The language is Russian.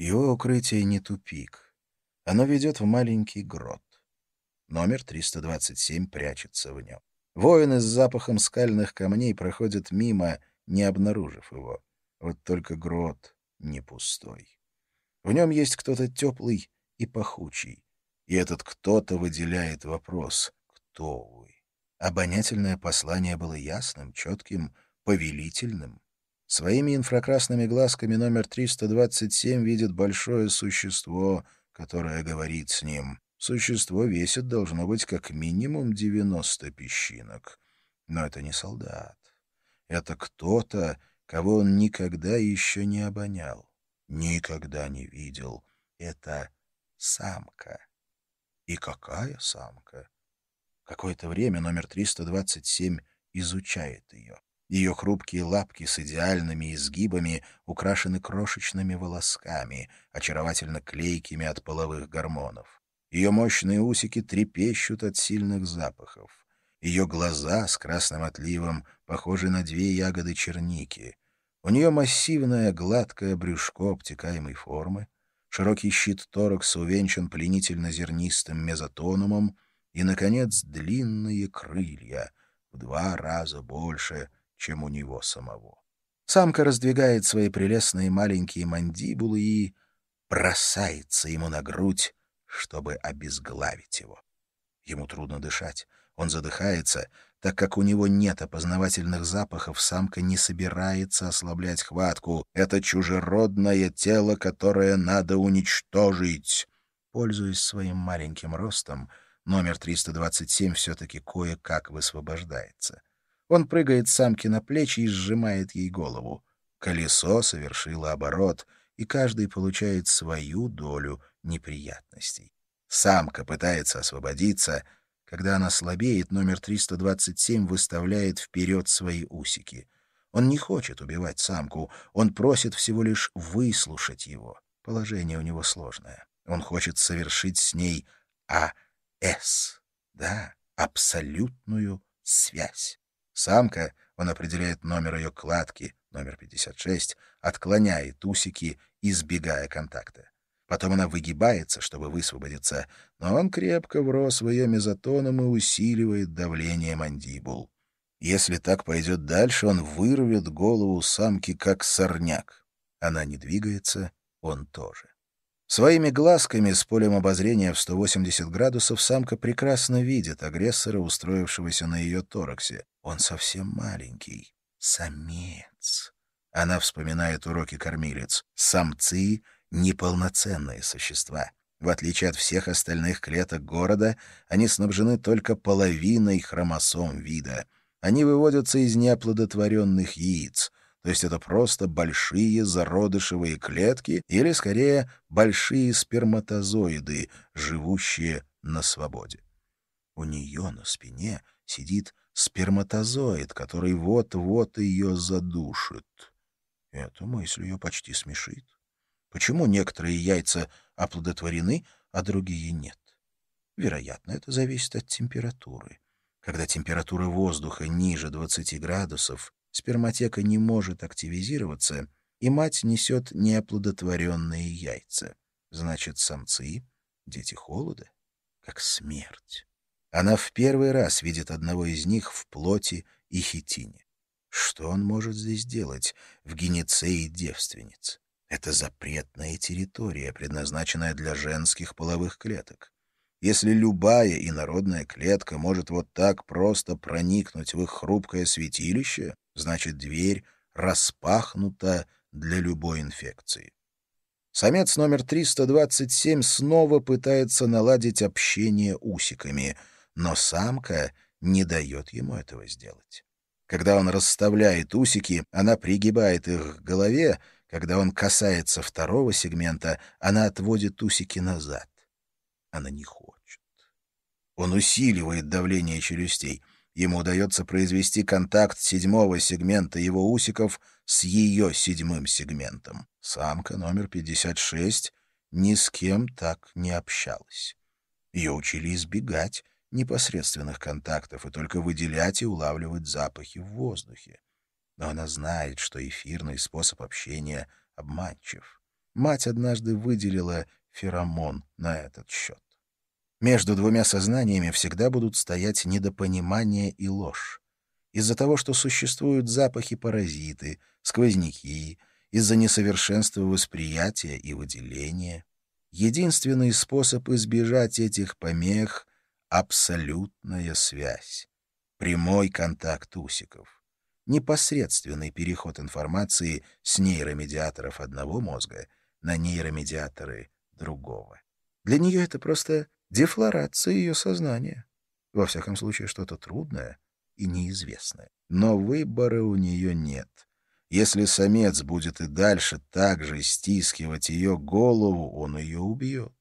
Его укрытие не тупик. Оно ведет в маленький грот. Номер 327 прячется в нем. Воины с запахом скальных камней проходят мимо, не обнаружив его. Вот только грот не пустой. В нем есть кто-то теплый и пахучий. И этот кто-то выделяет вопрос «Кто вы?». Обонятельное послание было ясным, четким, повелительным. Своими инфракрасными глазками номер 327 видит большое существо, которое говорит с ним. Существо весит, должно быть, как минимум 90 песчинок. Но это не солдат. Это кто-то, кого он никогда еще не обонял, никогда не видел. Это самка. И какая самка? Какое-то время номер 327 изучает ее. Ее хрупкие лапки с идеальными изгибами украшены крошечными волосками, очаровательно клейкими от половых гормонов. Ее мощные усики трепещут от сильных запахов. Ее глаза с красным отливом похожи на две ягоды черники. У нее массивное гладкое брюшко обтекаемой формы, широкий щит торакса увенчан пленительно-зернистым мезотонумом и, наконец, длинные крылья, в два раза больше — чем у него самого. Самка раздвигает свои прелестные маленькие мандибулы и бросается ему на грудь, чтобы обезглавить его. Ему трудно дышать, он задыхается, так как у него нет опознавательных запахов, самка не собирается ослаблять хватку. Это чужеродное тело, которое надо уничтожить. Пользуясь своим маленьким ростом, номер 327 все-таки кое-как высвобождается. Он прыгает самке на плечи и сжимает ей голову. Колесо совершило оборот, и каждый получает свою долю неприятностей. Самка пытается освободиться. Когда она слабеет, номер 327 выставляет вперед свои усики. Он не хочет убивать самку, он просит всего лишь выслушать его. Положение у него сложное. Он хочет совершить с ней АС, да, абсолютную связь. Самка, он определяет номер ее кладки, номер 56, отклоняет усики, избегая контакта. Потом она выгибается, чтобы высвободиться, но он крепко врос в ее мезотоном и усиливает давление мандибул. Если так пойдет дальше, он вырвет голову самки, как сорняк. Она не двигается, он тоже. Своими глазками с полем обозрения в 180 градусов самка прекрасно видит агрессора, устроившегося на ее тораксе. Он совсем маленький. Самец. Она вспоминает уроки кормилец. Самцы — неполноценные существа. В отличие от всех остальных клеток города, они снабжены только половиной хромосом вида. Они выводятся из неоплодотворенных яиц — то есть это просто большие зародышевые клетки или, скорее, большие сперматозоиды, живущие на свободе. У нее на спине сидит сперматозоид, который вот-вот ее задушит. Эта мысль ее почти смешит. Почему некоторые яйца оплодотворены, а другие нет? Вероятно, это зависит от температуры. Когда температура воздуха ниже 20 градусов, сперматека не может активизироваться, и мать несет неоплодотворенные яйца. Значит, самцы — дети холода, как смерть. Она в первый раз видит одного из них в плоти и хитине. Что он может здесь делать в генецее девственниц? Это запретная территория, предназначенная для женских половых клеток. Если любая инородная клетка может вот так просто проникнуть в их хрупкое святилище, значит, дверь распахнута для любой инфекции. Самец номер 327 снова пытается наладить общение усиками, но самка не дает ему этого сделать. Когда он расставляет усики, она пригибает их к голове, когда он касается второго сегмента, она отводит усики назад. Она не хочет. Он усиливает давление челюстей. Ему удается произвести контакт седьмого сегмента его усиков с ее седьмым сегментом. Самка номер 56 ни с кем так не общалась. Ее учили избегать непосредственных контактов и только выделять и улавливать запахи в воздухе. Но она знает, что эфирный способ общения обманчив. мать однажды выделила феромон на этот счет. Между двумя сознаниями всегда будут стоять недопонимание и ложь. Из-за того, что существуют запахи-паразиты, сквозняки, из-за несовершенства восприятия и выделения. Единственный способ избежать этих помех — абсолютная связь, прямой контакт усиков, непосредственный переход информации с нейромедиаторов одного мозга на нейромедиаторы другого. Для нее это просто дефлорация ее сознания. Во всяком случае, что-то трудное и неизвестное. Но выбора у нее нет. Если самец будет и дальше так же стискивать ее голову, он ее убьет.